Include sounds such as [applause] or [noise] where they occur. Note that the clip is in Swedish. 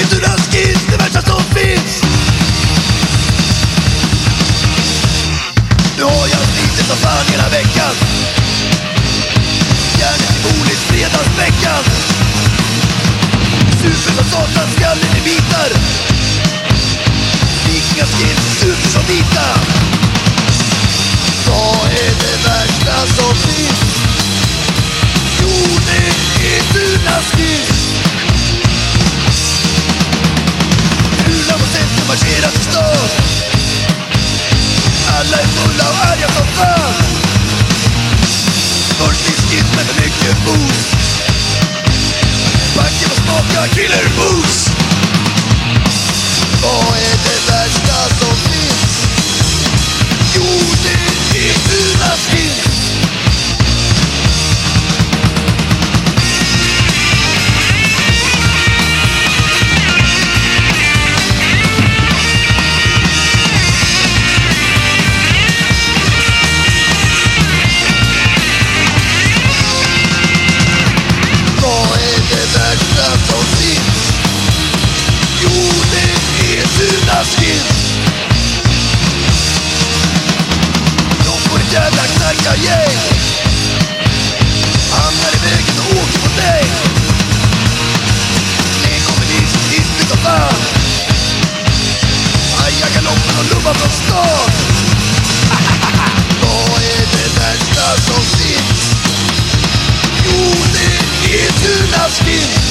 Induraskis, det värsta som finns. Nu har jag slitit som fan hela veckan. Järnet i Olis fredagsveckan. Super som satan, skallen i bitar. Vikingskins, super som vita. Vad är det värsta som finns? Jo, det är Dunaskis är jag som fan Först med för mycket booze Backen och smaka killer booze kommer från [laughs] Vad är det värsta som finns? Jo, det är tunas vinst